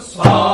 Swami.